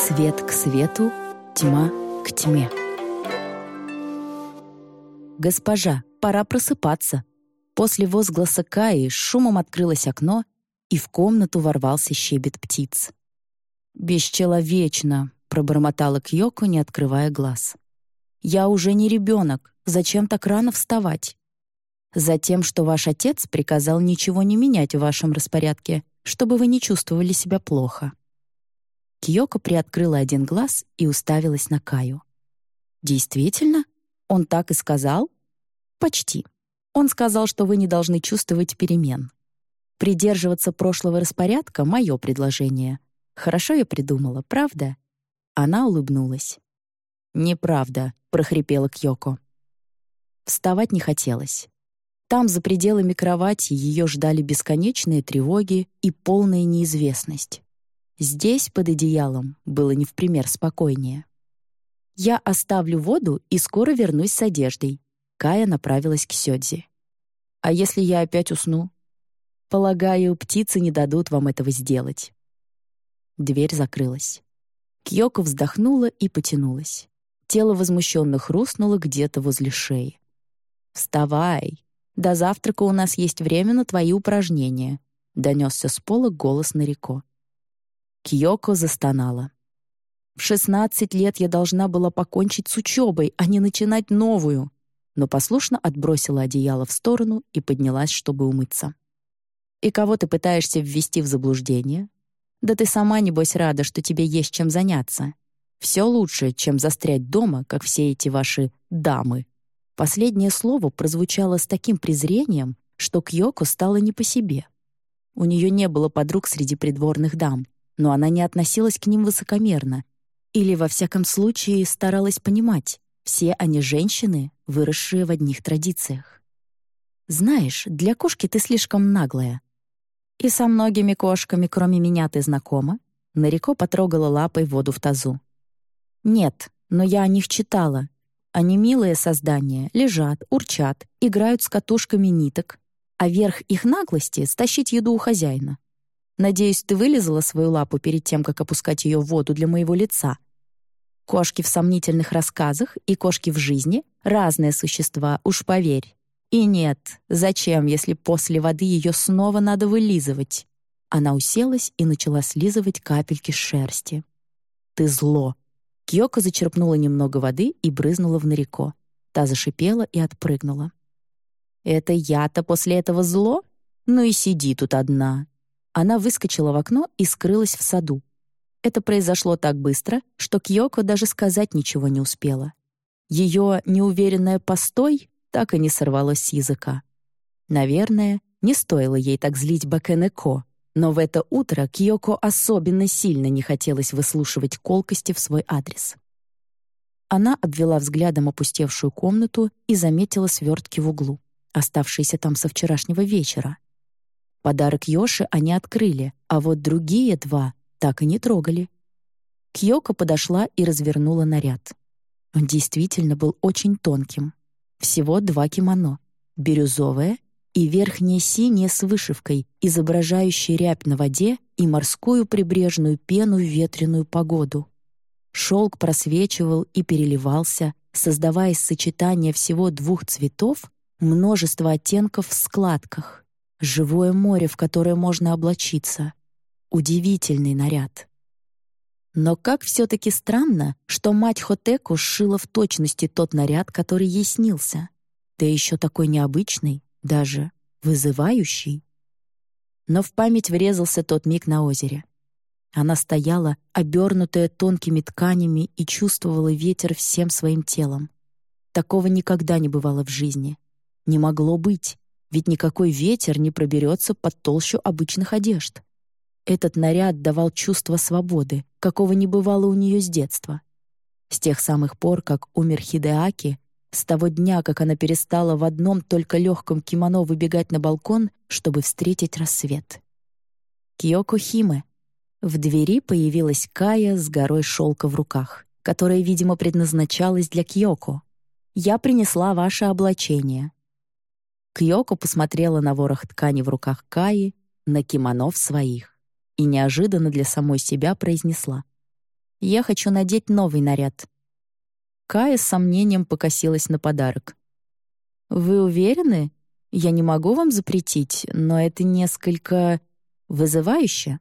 Свет к свету, тьма к тьме. «Госпожа, пора просыпаться!» После возгласа Каи шумом открылось окно, и в комнату ворвался щебет птиц. «Бесчеловечно!» — пробормотала Кьёко, не открывая глаз. «Я уже не ребенок. Зачем так рано вставать?» «Затем, что ваш отец приказал ничего не менять в вашем распорядке, чтобы вы не чувствовали себя плохо». Кьёко приоткрыла один глаз и уставилась на Каю. «Действительно? Он так и сказал?» «Почти. Он сказал, что вы не должны чувствовать перемен. Придерживаться прошлого распорядка — мое предложение. Хорошо я придумала, правда?» Она улыбнулась. «Неправда», — прохрипела Кьёко. Вставать не хотелось. Там, за пределами кровати, ее ждали бесконечные тревоги и полная неизвестность. Здесь, под одеялом, было не в пример спокойнее. «Я оставлю воду и скоро вернусь с одеждой». Кая направилась к Сёдзи. «А если я опять усну?» «Полагаю, птицы не дадут вам этого сделать». Дверь закрылась. Кьёко вздохнула и потянулась. Тело возмущенно хрустнуло где-то возле шеи. «Вставай! До завтрака у нас есть время на твои упражнения», — донесся с пола голос Нарико. Кьёко застонала. В 16 лет я должна была покончить с учебой, а не начинать новую, но послушно отбросила одеяло в сторону и поднялась, чтобы умыться. «И кого ты пытаешься ввести в заблуждение? Да ты сама, небось, рада, что тебе есть чем заняться. Все лучше, чем застрять дома, как все эти ваши «дамы». Последнее слово прозвучало с таким презрением, что Кьёко стало не по себе. У нее не было подруг среди придворных дам — но она не относилась к ним высокомерно. Или, во всяком случае, старалась понимать, все они женщины, выросшие в одних традициях. «Знаешь, для кошки ты слишком наглая. И со многими кошками, кроме меня, ты знакома?» Нарико потрогала лапой воду в тазу. «Нет, но я о них читала. Они милые создания, лежат, урчат, играют с катушками ниток, а верх их наглости — стащить еду у хозяина. Надеюсь, ты вылезала свою лапу перед тем, как опускать ее в воду для моего лица. Кошки в сомнительных рассказах и кошки в жизни — разные существа, уж поверь. И нет, зачем, если после воды ее снова надо вылизывать? Она уселась и начала слизывать капельки шерсти. «Ты зло!» Кьёко зачерпнула немного воды и брызнула в Нарико. Та зашипела и отпрыгнула. «Это я-то после этого зло? Ну и сиди тут одна, она выскочила в окно и скрылась в саду. Это произошло так быстро, что Кьёко даже сказать ничего не успела. Ее неуверенное «постой» так и не сорвалось с языка. Наверное, не стоило ей так злить Бакенеко, но в это утро Кьёко особенно сильно не хотелось выслушивать колкости в свой адрес. Она обвела взглядом опустевшую комнату и заметила свертки в углу, оставшиеся там со вчерашнего вечера. Подарок Йоши они открыли, а вот другие два так и не трогали. Кьёко подошла и развернула наряд. Он действительно был очень тонким. Всего два кимоно — бирюзовое и верхнее синее с вышивкой, изображающей рябь на воде и морскую прибрежную пену в ветреную погоду. Шелк просвечивал и переливался, создавая из сочетания всего двух цветов множество оттенков в складках — Живое море, в которое можно облачиться. Удивительный наряд. Но как все-таки странно, что мать Хотеку сшила в точности тот наряд, который ей снился. Да еще такой необычный, даже вызывающий. Но в память врезался тот миг на озере. Она стояла, обернутая тонкими тканями, и чувствовала ветер всем своим телом. Такого никогда не бывало в жизни. Не могло быть ведь никакой ветер не проберется под толщу обычных одежд. Этот наряд давал чувство свободы, какого не бывало у нее с детства. С тех самых пор, как умер Хидеаки, с того дня, как она перестала в одном только легком кимоно выбегать на балкон, чтобы встретить рассвет. Киоко Химе. В двери появилась Кая с горой шелка в руках, которая, видимо, предназначалась для Киоко. «Я принесла ваше облачение. Кьёко посмотрела на ворох ткани в руках Каи, на кимоно в своих и неожиданно для самой себя произнесла. Я хочу надеть новый наряд». Кая с сомнением покосилась на подарок. «Вы уверены? Я не могу вам запретить, но это несколько... вызывающе?»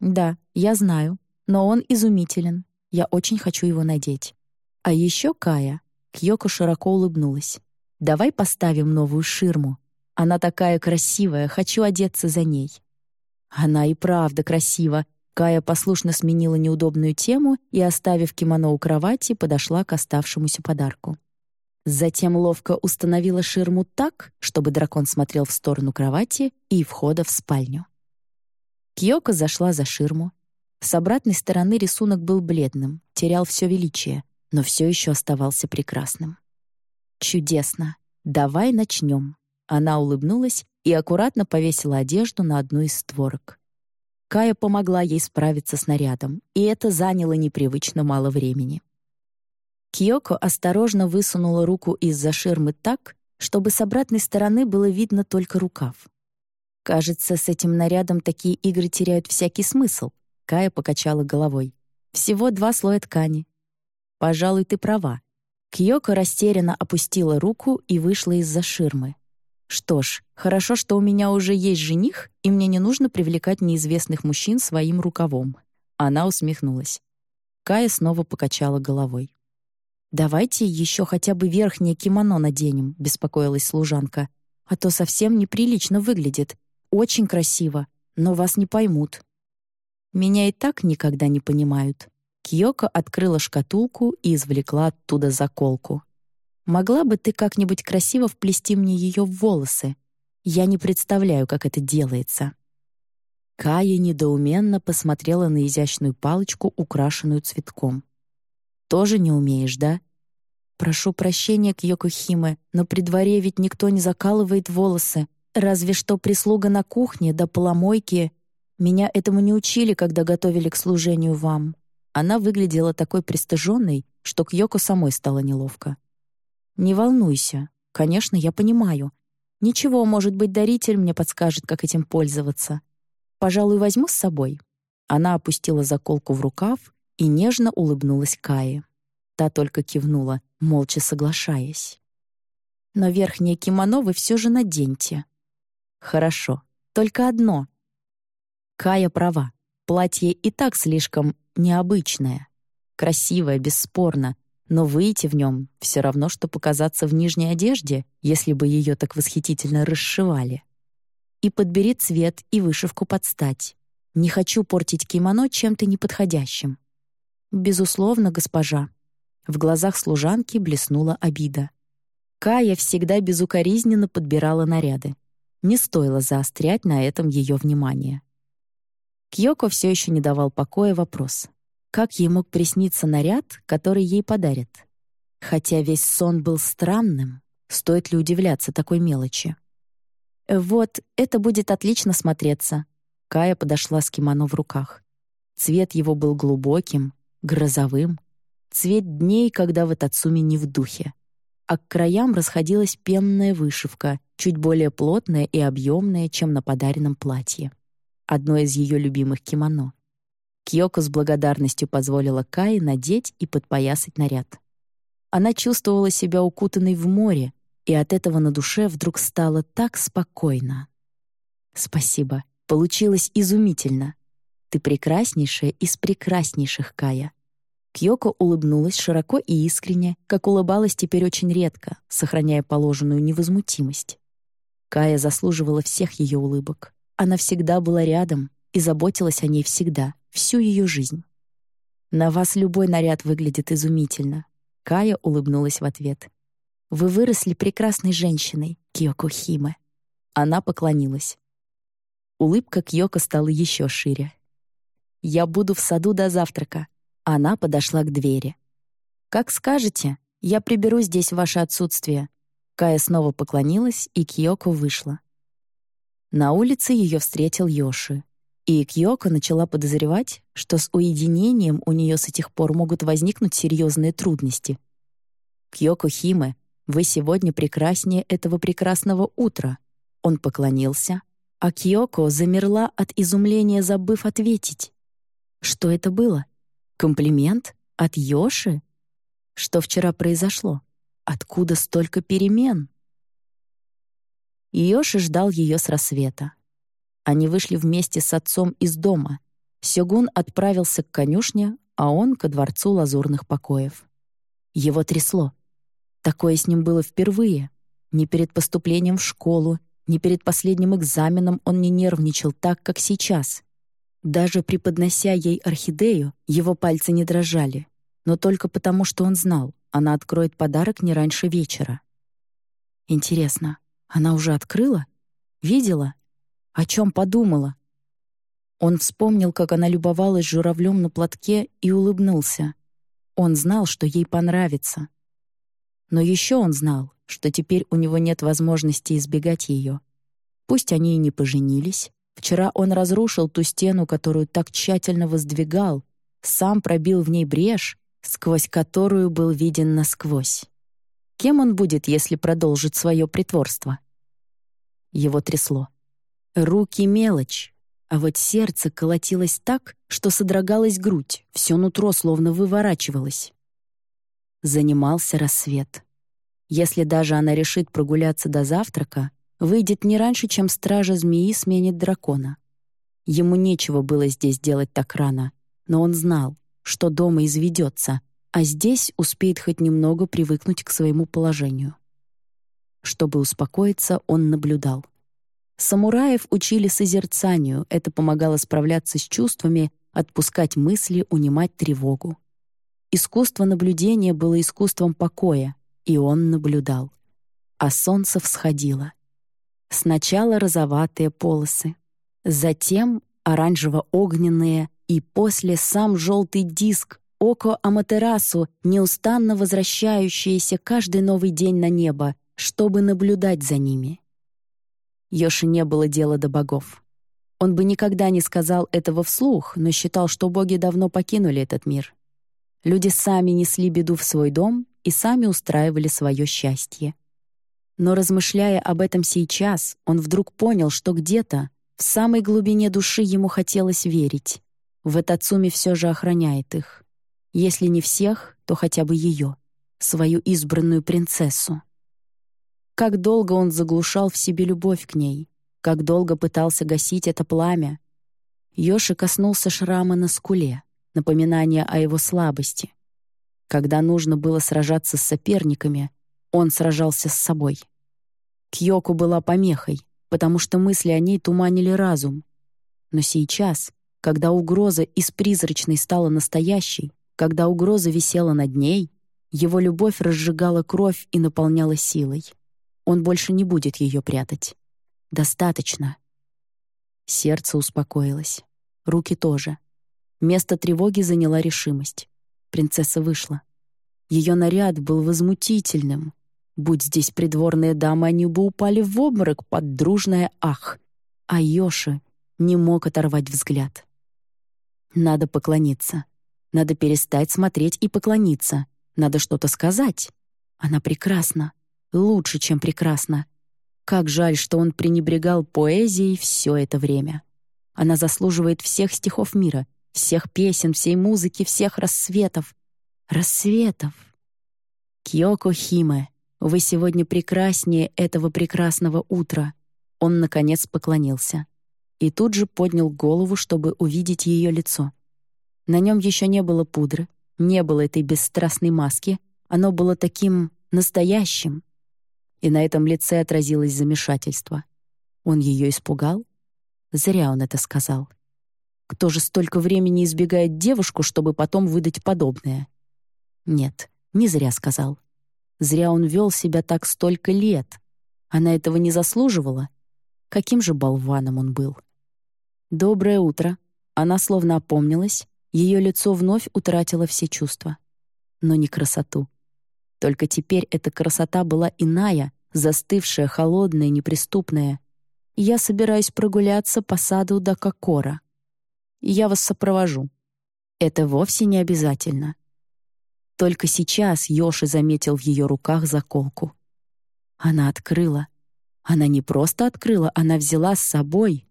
«Да, я знаю, но он изумителен. Я очень хочу его надеть». «А еще Кая...» Кьёко широко улыбнулась. «Давай поставим новую ширму. Она такая красивая, хочу одеться за ней». Она и правда красива, Кая послушно сменила неудобную тему и, оставив кимоно у кровати, подошла к оставшемуся подарку. Затем ловко установила ширму так, чтобы дракон смотрел в сторону кровати и входа в спальню. Кьёко зашла за ширму. С обратной стороны рисунок был бледным, терял все величие, но все еще оставался прекрасным. «Чудесно! Давай начнем!» Она улыбнулась и аккуратно повесила одежду на одну из створок. Кая помогла ей справиться с нарядом, и это заняло непривычно мало времени. Киоко осторожно высунула руку из-за ширмы так, чтобы с обратной стороны было видно только рукав. «Кажется, с этим нарядом такие игры теряют всякий смысл», — Кая покачала головой. «Всего два слоя ткани». «Пожалуй, ты права». Киоко растерянно опустила руку и вышла из-за ширмы. Что ж, хорошо, что у меня уже есть жених, и мне не нужно привлекать неизвестных мужчин своим рукавом. Она усмехнулась. Кая снова покачала головой. «Давайте еще хотя бы верхнее кимоно наденем», — беспокоилась служанка. «А то совсем неприлично выглядит. Очень красиво, но вас не поймут». «Меня и так никогда не понимают». Кьёко открыла шкатулку и извлекла оттуда заколку. Могла бы ты как-нибудь красиво вплести мне ее в волосы? Я не представляю, как это делается». Кая недоуменно посмотрела на изящную палочку, украшенную цветком. «Тоже не умеешь, да?» «Прошу прощения, Кьёко Химе, но при дворе ведь никто не закалывает волосы, разве что прислуга на кухне да поломойки. Меня этому не учили, когда готовили к служению вам». Она выглядела такой пристыженной, что Кьёко самой стало неловко. «Не волнуйся. Конечно, я понимаю. Ничего, может быть, даритель мне подскажет, как этим пользоваться. Пожалуй, возьму с собой». Она опустила заколку в рукав и нежно улыбнулась Кае. Та только кивнула, молча соглашаясь. «Но верхнее кимоно вы все же наденьте». «Хорошо. Только одно». Кая права. Платье и так слишком необычное. Красивое, бесспорно, но выйти в нем все равно, что показаться в нижней одежде, если бы ее так восхитительно расшивали. И подбери цвет и вышивку под стать. Не хочу портить кимоно чем-то неподходящим. Безусловно, госпожа. В глазах служанки блеснула обида. Кая всегда безукоризненно подбирала наряды. Не стоило заострять на этом ее внимание. Кьёко все еще не давал покоя вопрос. Как ей мог присниться наряд, который ей подарят? Хотя весь сон был странным, стоит ли удивляться такой мелочи? «Вот, это будет отлично смотреться». Кая подошла с кимоно в руках. Цвет его был глубоким, грозовым. Цвет дней, когда в Атацуме не в духе. А к краям расходилась пенная вышивка, чуть более плотная и объемная, чем на подаренном платье. Одно из ее любимых кимоно. Кьёко с благодарностью позволила Кае надеть и подпоясать наряд. Она чувствовала себя укутанной в море, и от этого на душе вдруг стало так спокойно. «Спасибо. Получилось изумительно. Ты прекраснейшая из прекраснейших, Кая». Кьёко улыбнулась широко и искренне, как улыбалась теперь очень редко, сохраняя положенную невозмутимость. Кая заслуживала всех ее улыбок. Она всегда была рядом и заботилась о ней всегда всю ее жизнь. «На вас любой наряд выглядит изумительно», — Кая улыбнулась в ответ. «Вы выросли прекрасной женщиной, Киоко Химе». Она поклонилась. Улыбка Кьёко стала еще шире. «Я буду в саду до завтрака». Она подошла к двери. «Как скажете, я приберу здесь ваше отсутствие». Кая снова поклонилась, и Кьёко вышла. На улице ее встретил Йоши. И Кьёко начала подозревать, что с уединением у нее с этих пор могут возникнуть серьезные трудности. «Кьёко Химе, вы сегодня прекраснее этого прекрасного утра». Он поклонился, а Кьёко замерла от изумления, забыв ответить. Что это было? Комплимент? От Йоши? Что вчера произошло? Откуда столько перемен? Йоши ждал ее с рассвета. Они вышли вместе с отцом из дома. Сёгун отправился к конюшне, а он — ко дворцу лазурных покоев. Его трясло. Такое с ним было впервые. Ни перед поступлением в школу, ни перед последним экзаменом он не нервничал так, как сейчас. Даже преподнося ей орхидею, его пальцы не дрожали, но только потому, что он знал, она откроет подарок не раньше вечера. Интересно, она уже открыла? Видела? О чем подумала? Он вспомнил, как она любовалась журавлем на платке и улыбнулся. Он знал, что ей понравится. Но еще он знал, что теперь у него нет возможности избегать ее. Пусть они и не поженились, Вчера он разрушил ту стену, которую так тщательно воздвигал, сам пробил в ней брешь, сквозь которую был виден насквозь. Кем он будет, если продолжит свое притворство? Его трясло. Руки — мелочь, а вот сердце колотилось так, что содрогалась грудь, все нутро словно выворачивалось. Занимался рассвет. Если даже она решит прогуляться до завтрака, выйдет не раньше, чем стража змеи сменит дракона. Ему нечего было здесь делать так рано, но он знал, что дома изведется, а здесь успеет хоть немного привыкнуть к своему положению. Чтобы успокоиться, он наблюдал. Самураев учили созерцанию, это помогало справляться с чувствами, отпускать мысли, унимать тревогу. Искусство наблюдения было искусством покоя, и он наблюдал. А солнце всходило. Сначала розоватые полосы, затем оранжево-огненные и после сам желтый диск, око Аматерасу, неустанно возвращающееся каждый новый день на небо, чтобы наблюдать за ними. Йоши не было дела до богов. Он бы никогда не сказал этого вслух, но считал, что боги давно покинули этот мир. Люди сами несли беду в свой дом и сами устраивали свое счастье. Но размышляя об этом сейчас, он вдруг понял, что где-то, в самой глубине души ему хотелось верить. В Этацуми все же охраняет их. Если не всех, то хотя бы ее, свою избранную принцессу. Как долго он заглушал в себе любовь к ней, как долго пытался гасить это пламя. Йоши коснулся шрама на скуле, напоминание о его слабости. Когда нужно было сражаться с соперниками, он сражался с собой. Кьёку была помехой, потому что мысли о ней туманили разум. Но сейчас, когда угроза из призрачной стала настоящей, когда угроза висела над ней, его любовь разжигала кровь и наполняла силой. Он больше не будет ее прятать. Достаточно. Сердце успокоилось. Руки тоже. Место тревоги заняла решимость. Принцесса вышла. Ее наряд был возмутительным, Будь здесь придворные дамы, они бы упали в обморок под дружное «ах». А Йоши не мог оторвать взгляд. Надо поклониться. Надо перестать смотреть и поклониться. Надо что-то сказать. Она прекрасна. Лучше, чем прекрасна. Как жаль, что он пренебрегал поэзией все это время. Она заслуживает всех стихов мира, всех песен, всей музыки, всех рассветов. Рассветов. Кьёко Химе, вы сегодня прекраснее этого прекрасного утра». Он, наконец, поклонился. И тут же поднял голову, чтобы увидеть ее лицо. На нем еще не было пудры, не было этой бесстрастной маски, оно было таким настоящим. И на этом лице отразилось замешательство. Он ее испугал? Зря он это сказал. Кто же столько времени избегает девушку, чтобы потом выдать подобное? Нет, не зря сказал. Зря он вел себя так столько лет. Она этого не заслуживала. Каким же болваном он был. «Доброе утро». Она словно опомнилась, ее лицо вновь утратило все чувства. Но не красоту. Только теперь эта красота была иная, застывшая, холодная, неприступная. Я собираюсь прогуляться по саду до Кокора. Я вас сопровожу. Это вовсе не обязательно. Только сейчас Йоши заметил в ее руках заколку. Она открыла. Она не просто открыла, она взяла с собой.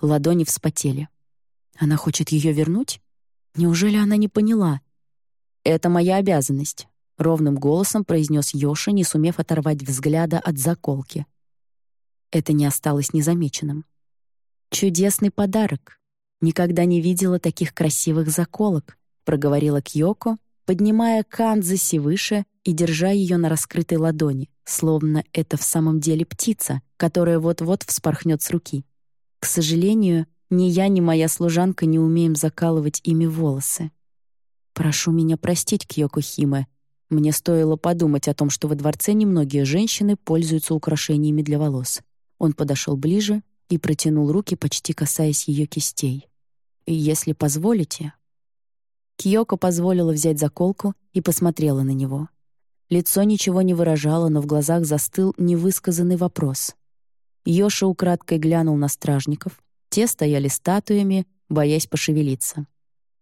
Ладони вспотели. Она хочет ее вернуть? Неужели она не поняла? «Это моя обязанность», — ровным голосом произнес Йоша, не сумев оторвать взгляда от заколки. Это не осталось незамеченным. «Чудесный подарок. Никогда не видела таких красивых заколок», — проговорила Кьёко, поднимая Канзаси выше и держа ее на раскрытой ладони, словно это в самом деле птица, которая вот-вот вспорхнет с руки. К сожалению, ни я, ни моя служанка не умеем закалывать ими волосы. Прошу меня простить, Кьёко Химе. Мне стоило подумать о том, что во дворце немногие женщины пользуются украшениями для волос. Он подошел ближе и протянул руки, почти касаясь ее кистей. «Если позволите, Киоко позволила взять заколку и посмотрела на него. Лицо ничего не выражало, но в глазах застыл невысказанный вопрос. Йоша украдкой глянул на стражников. Те стояли статуями, боясь пошевелиться.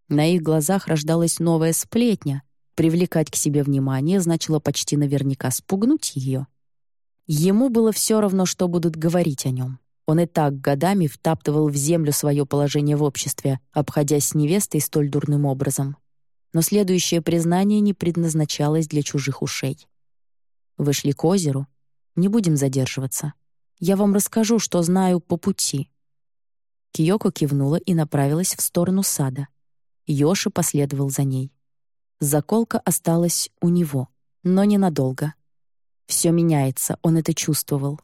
На их глазах рождалась новая сплетня. Привлекать к себе внимание значило почти наверняка спугнуть ее. Ему было все равно, что будут говорить о нем. Он и так годами втаптывал в землю свое положение в обществе, обходясь с невестой столь дурным образом. Но следующее признание не предназначалось для чужих ушей. Вышли к озеру. Не будем задерживаться. Я вам расскажу, что знаю по пути. Киоко кивнула и направилась в сторону сада. Йоши последовал за ней. Заколка осталась у него, но ненадолго. Все меняется, он это чувствовал.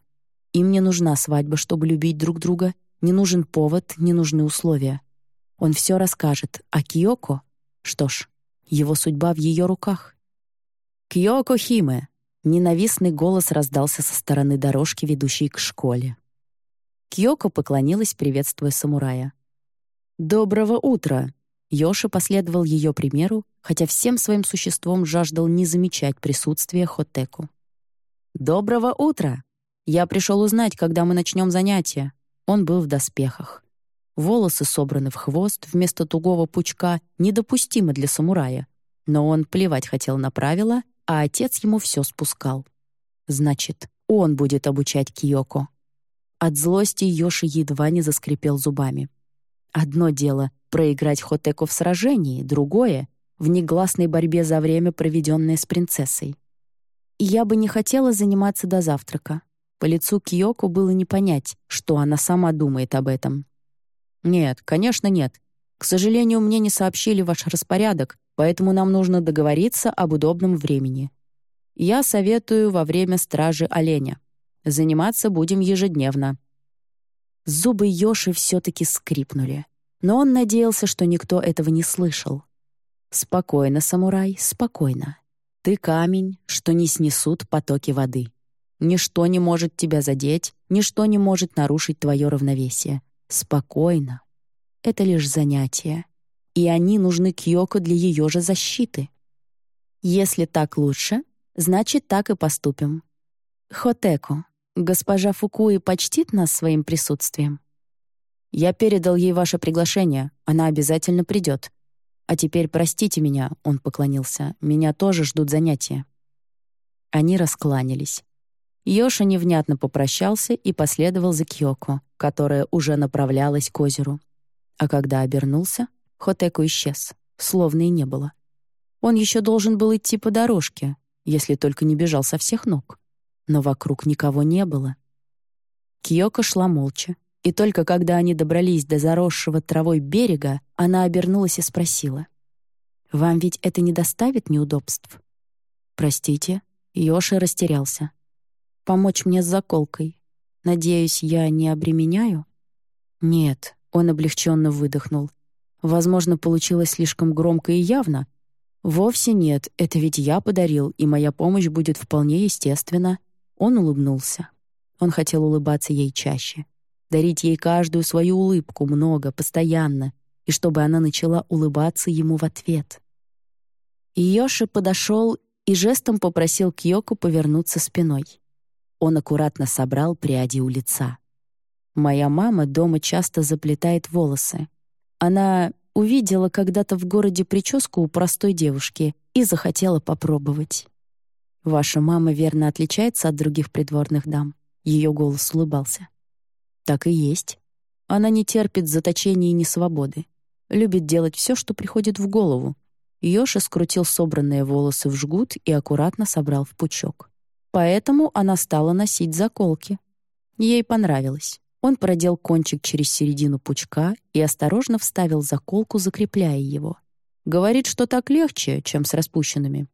Им не нужна свадьба, чтобы любить друг друга, не нужен повод, не нужны условия. Он все расскажет, а Киоко... Что ж, его судьба в ее руках. «Киоко Химе!» — ненавистный голос раздался со стороны дорожки, ведущей к школе. Киоко поклонилась, приветствуя самурая. «Доброго утра!» Йоши последовал ее примеру, хотя всем своим существом жаждал не замечать присутствие Хотеку. «Доброго утра!» Я пришел узнать, когда мы начнем занятия. Он был в доспехах. Волосы собраны в хвост вместо тугого пучка, недопустимо для самурая. Но он плевать хотел на правила, а отец ему все спускал. Значит, он будет обучать Киоко. От злости Йоши едва не заскрипел зубами. Одно дело — проиграть Хотеку в сражении, другое — в негласной борьбе за время, проведенное с принцессой. я бы не хотела заниматься до завтрака. По лицу Киоко было не понять, что она сама думает об этом. «Нет, конечно, нет. К сожалению, мне не сообщили ваш распорядок, поэтому нам нужно договориться об удобном времени. Я советую во время стражи оленя. Заниматься будем ежедневно». Зубы Йоши все-таки скрипнули, но он надеялся, что никто этого не слышал. «Спокойно, самурай, спокойно. Ты камень, что не снесут потоки воды». Ничто не может тебя задеть, ничто не может нарушить твое равновесие. Спокойно. Это лишь занятия. И они нужны Кьёко для ее же защиты. Если так лучше, значит, так и поступим. Хотеку, госпожа Фукуи почтит нас своим присутствием? Я передал ей ваше приглашение, она обязательно придет. А теперь простите меня, он поклонился, меня тоже ждут занятия. Они раскланялись. Йоша невнятно попрощался и последовал за Кьёко, которая уже направлялась к озеру. А когда обернулся, Хотеку исчез, словно и не было. Он еще должен был идти по дорожке, если только не бежал со всех ног. Но вокруг никого не было. Кьёко шла молча, и только когда они добрались до заросшего травой берега, она обернулась и спросила. «Вам ведь это не доставит неудобств?» «Простите», Йоши растерялся. Помочь мне с заколкой. Надеюсь, я не обременяю? Нет, он облегченно выдохнул. Возможно, получилось слишком громко и явно. Вовсе нет, это ведь я подарил, и моя помощь будет вполне естественна. Он улыбнулся. Он хотел улыбаться ей чаще. Дарить ей каждую свою улыбку, много, постоянно, и чтобы она начала улыбаться ему в ответ. Йоши подошел и жестом попросил Кьёку повернуться спиной. Он аккуратно собрал пряди у лица. Моя мама дома часто заплетает волосы. Она увидела когда-то в городе прическу у простой девушки и захотела попробовать. «Ваша мама верно отличается от других придворных дам?» Ее голос улыбался. «Так и есть. Она не терпит заточения и несвободы. Любит делать все, что приходит в голову. Йоша скрутил собранные волосы в жгут и аккуратно собрал в пучок. Поэтому она стала носить заколки. Ей понравилось. Он продел кончик через середину пучка и осторожно вставил заколку, закрепляя его. Говорит, что так легче, чем с распущенными.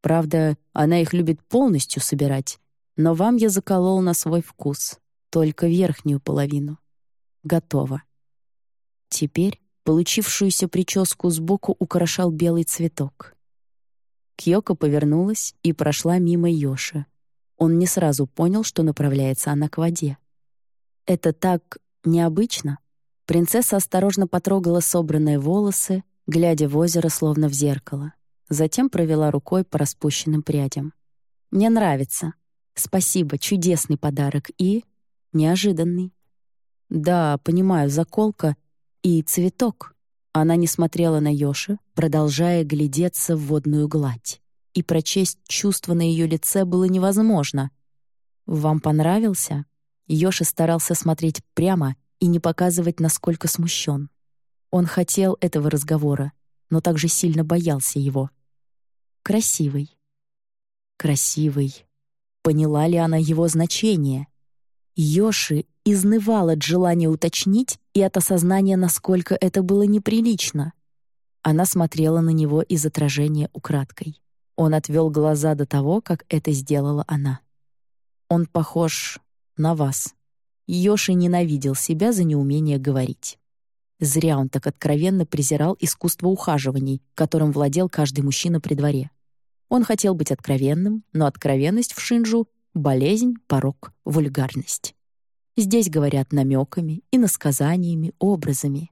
Правда, она их любит полностью собирать, но вам я заколол на свой вкус, только верхнюю половину. Готово. Теперь получившуюся прическу сбоку украшал белый цветок. Кьёко повернулась и прошла мимо Йоши. Он не сразу понял, что направляется она к воде. Это так необычно. Принцесса осторожно потрогала собранные волосы, глядя в озеро, словно в зеркало. Затем провела рукой по распущенным прядям. «Мне нравится. Спасибо, чудесный подарок и... неожиданный». «Да, понимаю, заколка и цветок». Она не смотрела на Йоши, продолжая глядеться в водную гладь. И прочесть чувство на ее лице было невозможно. «Вам понравился?» Йоши старался смотреть прямо и не показывать, насколько смущен. Он хотел этого разговора, но также сильно боялся его. Красивый. Красивый. Поняла ли она его значение? Йоши изнывал от желания уточнить и от осознания, насколько это было неприлично. Она смотрела на него из отражения украдкой. Он отвел глаза до того, как это сделала она. Он похож на вас». Йоши ненавидел себя за неумение говорить. Зря он так откровенно презирал искусство ухаживаний, которым владел каждый мужчина при дворе. Он хотел быть откровенным, но откровенность в Шинджу — болезнь, порог, вульгарность. Здесь говорят намеками, иносказаниями, образами.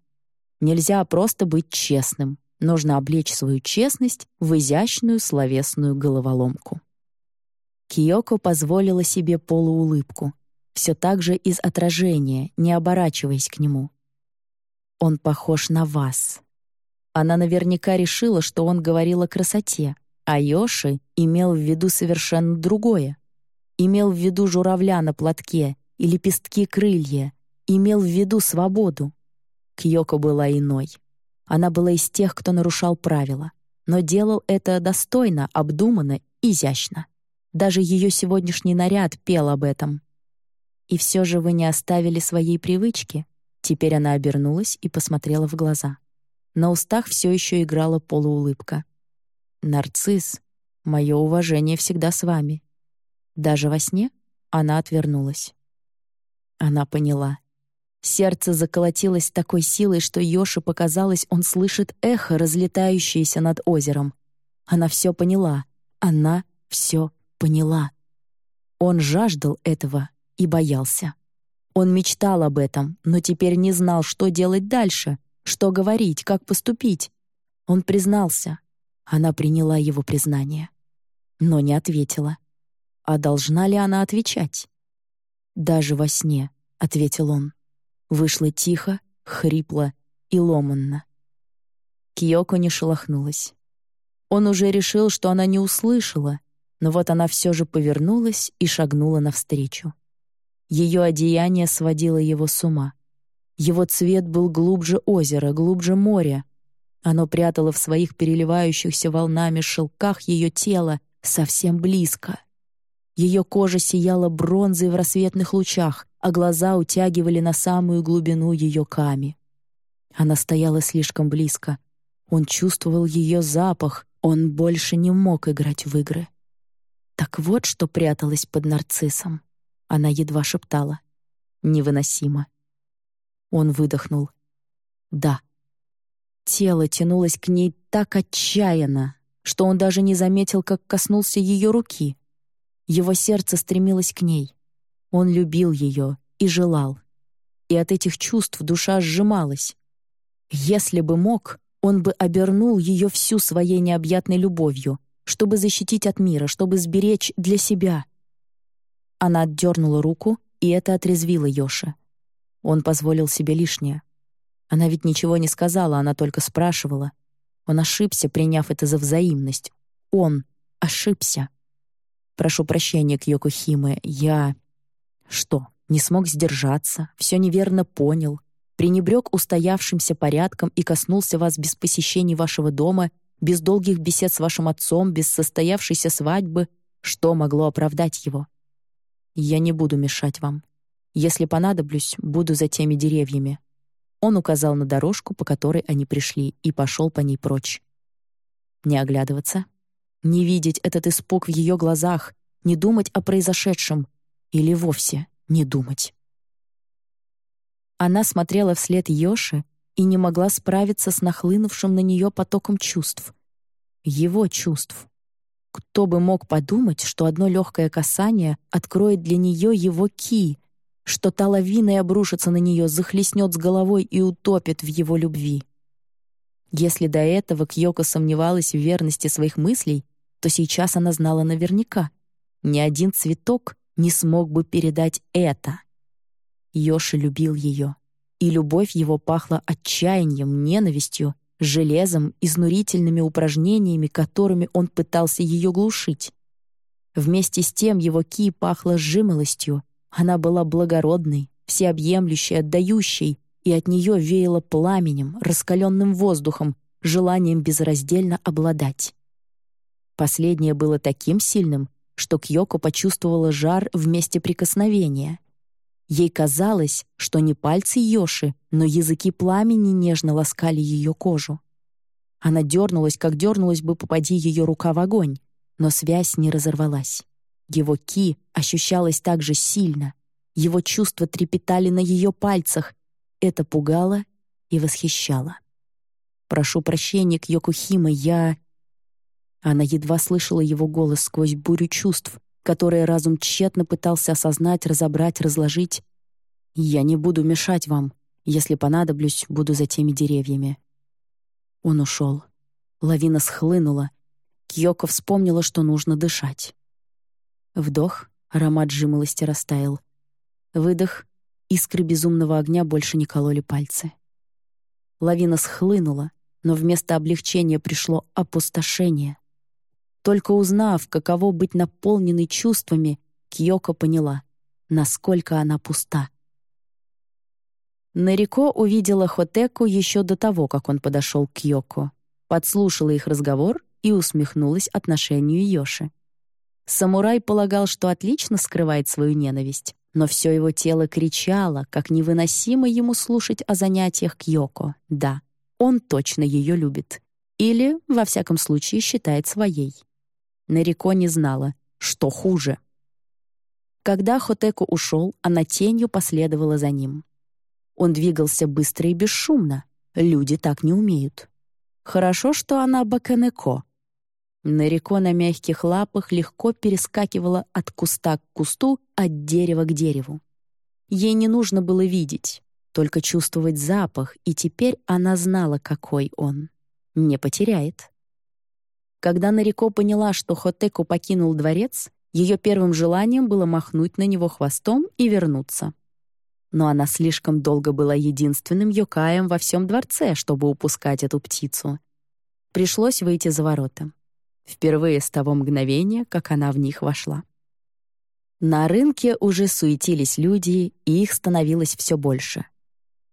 Нельзя просто быть честным. Нужно облечь свою честность в изящную словесную головоломку. Киоко позволила себе полуулыбку — все так же из отражения, не оборачиваясь к нему. «Он похож на вас». Она наверняка решила, что он говорил о красоте, а Йоши имел в виду совершенно другое. Имел в виду журавля на платке и лепестки крылья, имел в виду свободу. Кьёко была иной. Она была из тех, кто нарушал правила, но делал это достойно, обдуманно, изящно. Даже ее сегодняшний наряд пел об этом. И все же вы не оставили своей привычки. Теперь она обернулась и посмотрела в глаза. На устах все еще играла полуулыбка. «Нарцисс, мое уважение всегда с вами». Даже во сне она отвернулась. Она поняла. Сердце заколотилось такой силой, что Йоши показалось, он слышит эхо, разлетающееся над озером. Она все поняла. Она все поняла. Он жаждал этого, и боялся. Он мечтал об этом, но теперь не знал, что делать дальше, что говорить, как поступить. Он признался. Она приняла его признание. Но не ответила. А должна ли она отвечать? «Даже во сне», — ответил он. Вышло тихо, хрипло и ломанно. Киоко не шелохнулась. Он уже решил, что она не услышала, но вот она все же повернулась и шагнула навстречу. Ее одеяние сводило его с ума. Его цвет был глубже озера, глубже моря. Оно прятало в своих переливающихся волнами шелках ее тело совсем близко. Ее кожа сияла бронзой в рассветных лучах, а глаза утягивали на самую глубину ее ками. Она стояла слишком близко. Он чувствовал ее запах, он больше не мог играть в игры. Так вот, что пряталось под нарциссом. Она едва шептала. Невыносимо. Он выдохнул. «Да». Тело тянулось к ней так отчаянно, что он даже не заметил, как коснулся ее руки. Его сердце стремилось к ней. Он любил ее и желал. И от этих чувств душа сжималась. Если бы мог, он бы обернул ее всю своей необъятной любовью, чтобы защитить от мира, чтобы сберечь для себя — она отдернула руку, и это отрезвило Йоши. Он позволил себе лишнее. Она ведь ничего не сказала, она только спрашивала. Он ошибся, приняв это за взаимность. Он ошибся. Прошу прощения, Кьёко Химе, я... Что, не смог сдержаться, все неверно понял. пренебрег устоявшимся порядком и коснулся вас без посещений вашего дома, без долгих бесед с вашим отцом, без состоявшейся свадьбы, что могло оправдать его? Я не буду мешать вам. Если понадоблюсь, буду за теми деревьями. Он указал на дорожку, по которой они пришли, и пошел по ней прочь. Не оглядываться, не видеть этот испуг в ее глазах, не думать о произошедшем или вовсе не думать. Она смотрела вслед Йоши и не могла справиться с нахлынувшим на нее потоком чувств. Его чувств. Кто бы мог подумать, что одно легкое касание откроет для нее его ки, что та лавина и обрушится на нее, захлестнет с головой и утопит в его любви. Если до этого Кьёко сомневалась в верности своих мыслей, то сейчас она знала наверняка. Ни один цветок не смог бы передать это. Йоши любил ее, и любовь его пахла отчаянием, ненавистью, железом, изнурительными упражнениями, которыми он пытался ее глушить. Вместе с тем его ки пахла жимолостью, она была благородной, всеобъемлющей, отдающей, и от нее веяло пламенем, раскаленным воздухом, желанием безраздельно обладать. Последнее было таким сильным, что Кьёко почувствовала жар в месте прикосновения. Ей казалось, что не пальцы Йоши, но языки пламени нежно ласкали ее кожу. Она дернулась, как дернулась бы, попади ее рука в огонь, но связь не разорвалась. Его ки ощущалось так же сильно. Его чувства трепетали на ее пальцах. Это пугало и восхищало. «Прошу прощения, Кьёкухима, я...» Она едва слышала его голос сквозь бурю чувств, которые разум тщетно пытался осознать, разобрать, разложить. «Я не буду мешать вам. Если понадоблюсь, буду за теми деревьями». Он ушел. Лавина схлынула. Кьёко вспомнила, что нужно дышать. Вдох, аромат жимолости растаял. Выдох, искры безумного огня больше не кололи пальцы. Лавина схлынула, но вместо облегчения пришло опустошение. Только узнав, каково быть наполненной чувствами, Кьёко поняла, насколько она пуста. Нарико увидела Хотеку еще до того, как он подошел к Йоко, подслушала их разговор и усмехнулась отношению Йоши. Самурай полагал, что отлично скрывает свою ненависть, но все его тело кричало, как невыносимо ему слушать о занятиях Кьёко. Да, он точно ее любит. Или, во всяком случае, считает своей. Нарико не знала, что хуже. Когда Хотеку ушел, она тенью последовала за ним. Он двигался быстро и бесшумно. Люди так не умеют. Хорошо, что она Баканеко, Нарико на мягких лапах легко перескакивала от куста к кусту, от дерева к дереву. Ей не нужно было видеть, только чувствовать запах, и теперь она знала, какой он. Не потеряет. Когда Нарико поняла, что Хотеку покинул дворец, ее первым желанием было махнуть на него хвостом и вернуться. Но она слишком долго была единственным юкаем во всем дворце, чтобы упускать эту птицу. Пришлось выйти за ворота. Впервые с того мгновения, как она в них вошла. На рынке уже суетились люди, и их становилось все больше.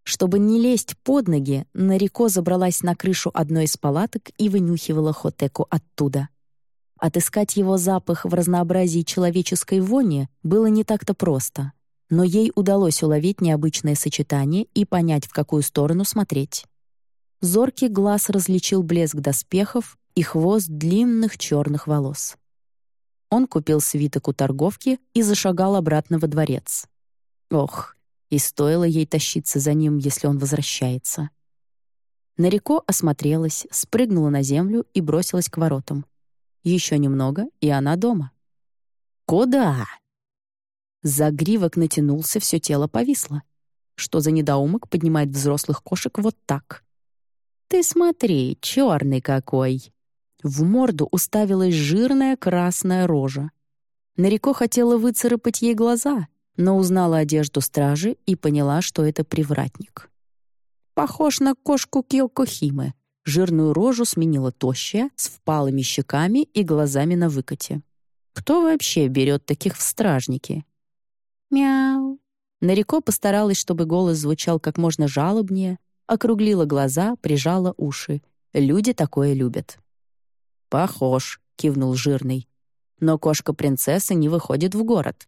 Чтобы не лезть под ноги, Нарико забралась на крышу одной из палаток и вынюхивала Хотеку оттуда. Отыскать его запах в разнообразии человеческой вони было не так-то просто, но ей удалось уловить необычное сочетание и понять, в какую сторону смотреть. Зоркий глаз различил блеск доспехов, и хвост длинных черных волос. Он купил свиток у торговки и зашагал обратно во дворец. Ох, и стоило ей тащиться за ним, если он возвращается. Нарико осмотрелась, спрыгнула на землю и бросилась к воротам. Еще немного, и она дома. «Куда?» Загривок натянулся, все тело повисло. Что за недоумок поднимает взрослых кошек вот так? «Ты смотри, черный какой!» В морду уставилась жирная красная рожа. Нарико хотела выцарапать ей глаза, но узнала одежду стражи и поняла, что это привратник. Похож на кошку Киокохимы. Жирную рожу сменила тощая, с впалыми щеками и глазами на выкате. Кто вообще берет таких в стражники? Мяу. Нарико постаралась, чтобы голос звучал как можно жалобнее, округлила глаза, прижала уши. Люди такое любят. «Похож», — кивнул жирный. «Но кошка-принцесса не выходит в город».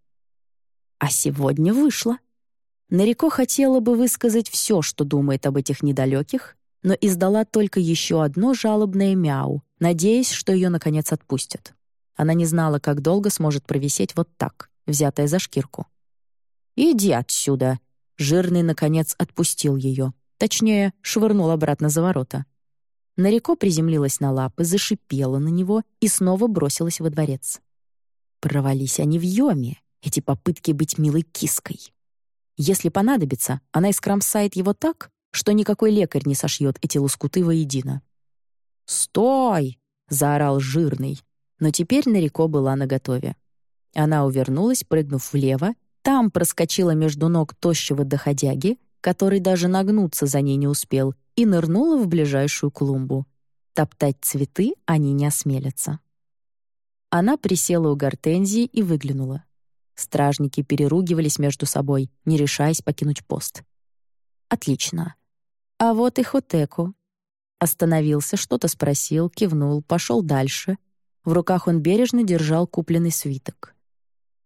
А сегодня вышла. Нарико хотела бы высказать все, что думает об этих недалеких, но издала только еще одно жалобное мяу, надеясь, что ее наконец отпустят. Она не знала, как долго сможет провисеть вот так, взятая за шкирку. «Иди отсюда!» Жирный, наконец, отпустил ее. Точнее, швырнул обратно за ворота. Нареко приземлилась на лапы, зашипела на него и снова бросилась во дворец. Провались они в Йоме, эти попытки быть милой киской. Если понадобится, она искромсает его так, что никакой лекарь не сошьет эти лоскуты воедино. «Стой!» — заорал жирный, но теперь Нареко была наготове. Она увернулась, прыгнув влево, там проскочила между ног тощего доходяги, который даже нагнуться за ней не успел, и нырнула в ближайшую клумбу. Топтать цветы они не осмелятся. Она присела у гортензии и выглянула. Стражники переругивались между собой, не решаясь покинуть пост. «Отлично. А вот и Хотеку». Остановился, что-то спросил, кивнул, пошел дальше. В руках он бережно держал купленный свиток.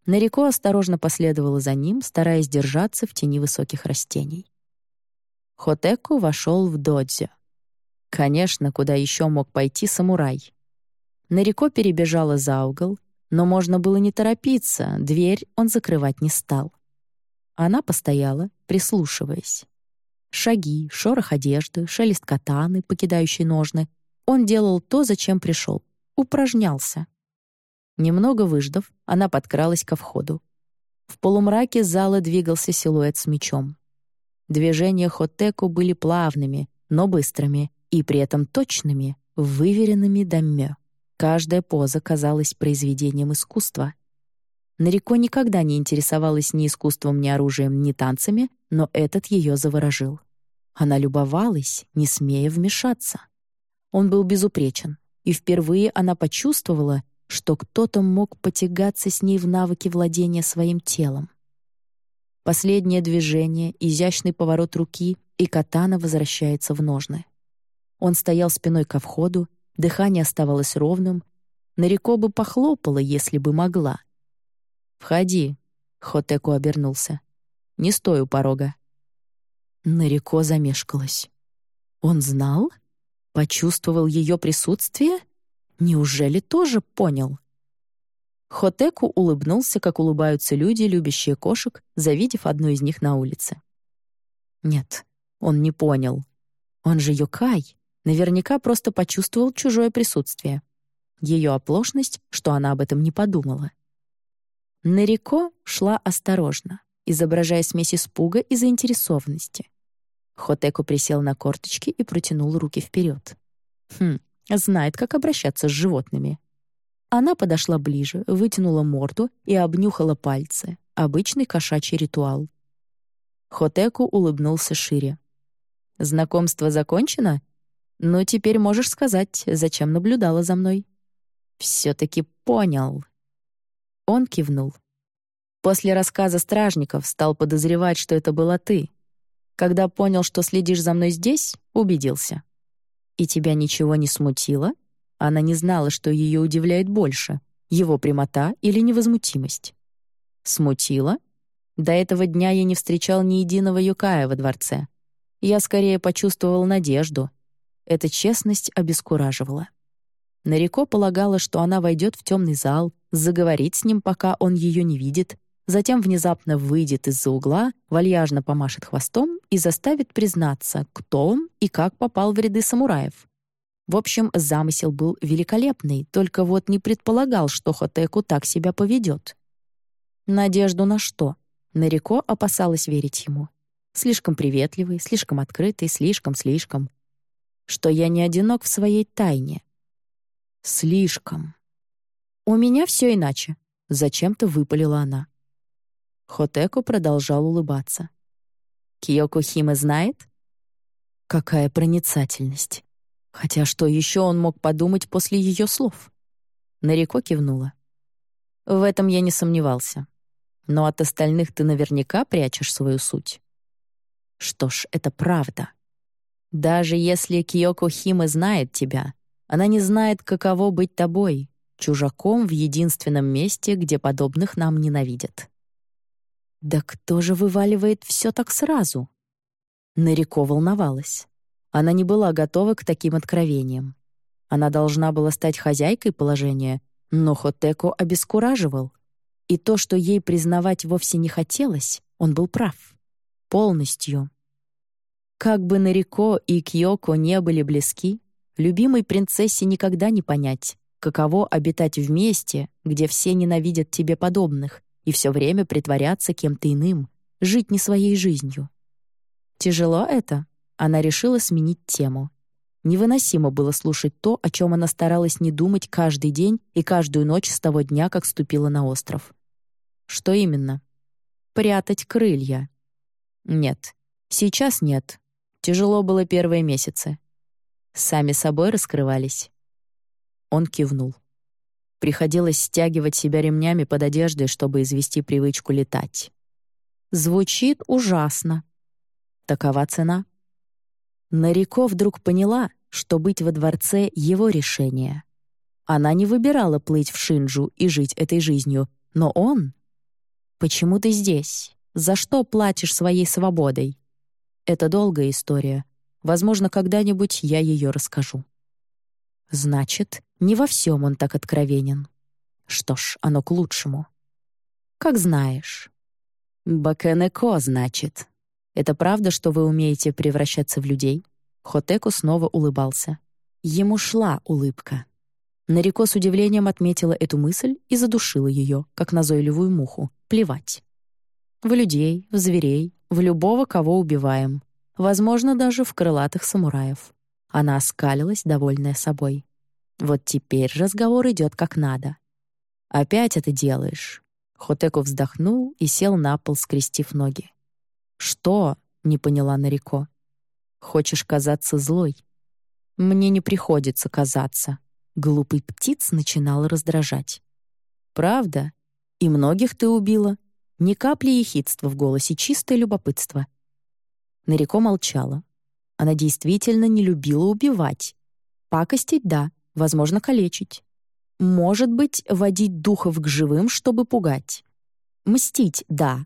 Нареко осторожно последовала за ним, стараясь держаться в тени высоких растений. Хотеку вошел в додзё. Конечно, куда еще мог пойти самурай? Нареко перебежала за угол, но можно было не торопиться, дверь он закрывать не стал. Она постояла, прислушиваясь. Шаги, шорох одежды, шелест катаны, покидающей ножны. Он делал то, зачем пришел. Упражнялся. Немного выждав, она подкралась ко входу. В полумраке зала двигался силуэт с мечом. Движения Хотеку были плавными, но быстрыми, и при этом точными, выверенными до мё. Каждая поза казалась произведением искусства. Нарико никогда не интересовалась ни искусством, ни оружием, ни танцами, но этот ее заворожил. Она любовалась, не смея вмешаться. Он был безупречен, и впервые она почувствовала, что кто-то мог потягаться с ней в навыке владения своим телом. Последнее движение, изящный поворот руки, и катана возвращается в ножны. Он стоял спиной ко входу, дыхание оставалось ровным, Нареко бы похлопала, если бы могла. «Входи», — Хотеку обернулся. «Не стой у порога». Нареко замешкалась. Он знал? Почувствовал ее присутствие? Неужели тоже понял? Хотеку улыбнулся, как улыбаются люди, любящие кошек, завидев одну из них на улице. Нет, он не понял. Он же Йокай. Наверняка просто почувствовал чужое присутствие. Ее оплошность, что она об этом не подумала. Нарико шла осторожно, изображая смесь испуга и заинтересованности. Хотеку присел на корточки и протянул руки вперед. Хм, Знает, как обращаться с животными. Она подошла ближе, вытянула морду и обнюхала пальцы. Обычный кошачий ритуал. Хотеку улыбнулся шире. «Знакомство закончено? Ну, теперь можешь сказать, зачем наблюдала за мной». «Все-таки понял». Он кивнул. После рассказа стражников стал подозревать, что это была ты. Когда понял, что следишь за мной здесь, убедился. «И тебя ничего не смутило?» Она не знала, что ее удивляет больше — его прямота или невозмутимость. «Смутило?» До этого дня я не встречал ни единого юкая во дворце. Я скорее почувствовал надежду. Эта честность обескураживала. Нареко полагала, что она войдет в темный зал, заговорит с ним, пока он ее не видит, затем внезапно выйдет из-за угла, вальяжно помашет хвостом и заставит признаться, кто он и как попал в ряды самураев. В общем, замысел был великолепный, только вот не предполагал, что Хотеку так себя поведет. Надежду на что? Нареко опасалась верить ему. Слишком приветливый, слишком открытый, слишком-слишком. Что я не одинок в своей тайне. Слишком. «У меня все иначе», — зачем-то выпалила она. Хотеку продолжал улыбаться. «Киоко Химе знает?» Какая проницательность. Хотя что еще он мог подумать после ее слов? Нареко кивнула. В этом я не сомневался. Но от остальных ты наверняка прячешь свою суть. Что ж, это правда. Даже если Киоко Химе знает тебя, она не знает, каково быть тобой, чужаком в единственном месте, где подобных нам ненавидят. Да кто же вываливает все так сразу? Нарико волновалась. Она не была готова к таким откровениям. Она должна была стать хозяйкой положения, но Хотеко обескураживал. И то, что ей признавать вовсе не хотелось, он был прав. Полностью. Как бы Нарико и Кьёко не были близки, любимой принцессе никогда не понять, каково обитать вместе, где все ненавидят тебе подобных, и все время притворяться кем-то иным, жить не своей жизнью. Тяжело это? Она решила сменить тему. Невыносимо было слушать то, о чем она старалась не думать каждый день и каждую ночь с того дня, как ступила на остров. Что именно? Прятать крылья. Нет, сейчас нет. Тяжело было первые месяцы. Сами собой раскрывались. Он кивнул. Приходилось стягивать себя ремнями под одеждой, чтобы извести привычку летать. Звучит ужасно. Такова цена. Нарико вдруг поняла, что быть во дворце — его решение. Она не выбирала плыть в Шинджу и жить этой жизнью, но он «Почему ты здесь? За что платишь своей свободой?» Это долгая история. Возможно, когда-нибудь я ее расскажу. Значит, не во всем он так откровенен. Что ж, оно к лучшему. Как знаешь. Бакенеко, значит. Это правда, что вы умеете превращаться в людей? Хотеку снова улыбался. Ему шла улыбка. Нарико с удивлением отметила эту мысль и задушила ее, как назойливую муху. Плевать. В людей, в зверей, в любого, кого убиваем. Возможно, даже в крылатых самураев. Она оскалилась, довольная собой. Вот теперь разговор идет как надо. «Опять это делаешь?» Хотеку вздохнул и сел на пол, скрестив ноги. «Что?» — не поняла Нарико. «Хочешь казаться злой?» «Мне не приходится казаться», Глупый птиц начинал раздражать. «Правда? И многих ты убила?» Ни капли ехидства в голосе, чистое любопытство. Нарико молчала. Она действительно не любила убивать. Пакостить — да, возможно, калечить. Может быть, водить духов к живым, чтобы пугать. Мстить — да,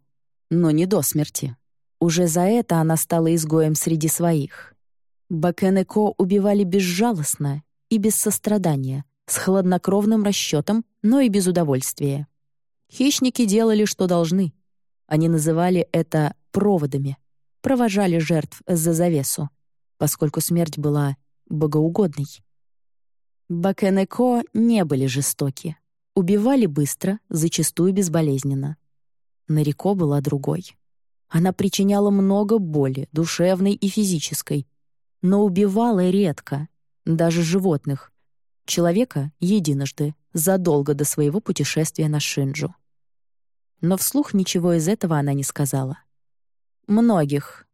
но не до смерти. Уже за это она стала изгоем среди своих. Бакенеко убивали безжалостно, и без сострадания, с хладнокровным расчетом, но и без удовольствия. Хищники делали, что должны. Они называли это проводами, провожали жертв за завесу, поскольку смерть была богоугодной. Бакенеко не были жестоки. Убивали быстро, зачастую безболезненно. Нарико была другой. Она причиняла много боли, душевной и физической, но убивала редко, даже животных. Человека — единожды, задолго до своего путешествия на Шинджу. Но вслух ничего из этого она не сказала. Многих.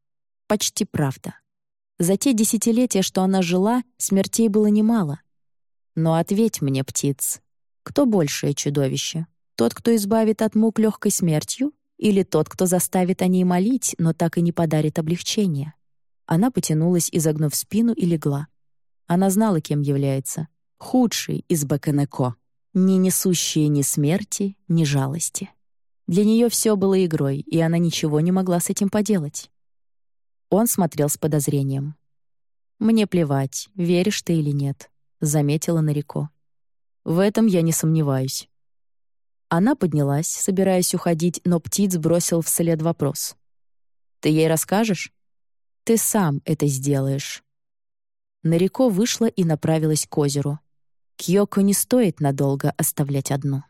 Почти правда. За те десятилетия, что она жила, смертей было немало. Но ответь мне, птиц, кто большее чудовище? Тот, кто избавит от мук легкой смертью, или тот, кто заставит о ней молить, но так и не подарит облегчения? Она потянулась, изогнув спину, и легла. Она знала, кем является. Худший из Баканеко, не несущий ни смерти, ни жалости. Для нее все было игрой, и она ничего не могла с этим поделать. Он смотрел с подозрением. «Мне плевать, веришь ты или нет», — заметила Нарико. «В этом я не сомневаюсь». Она поднялась, собираясь уходить, но птиц бросил вслед вопрос. «Ты ей расскажешь?» «Ты сам это сделаешь». Нарико вышла и направилась к озеру. Кьёко не стоит надолго оставлять одну.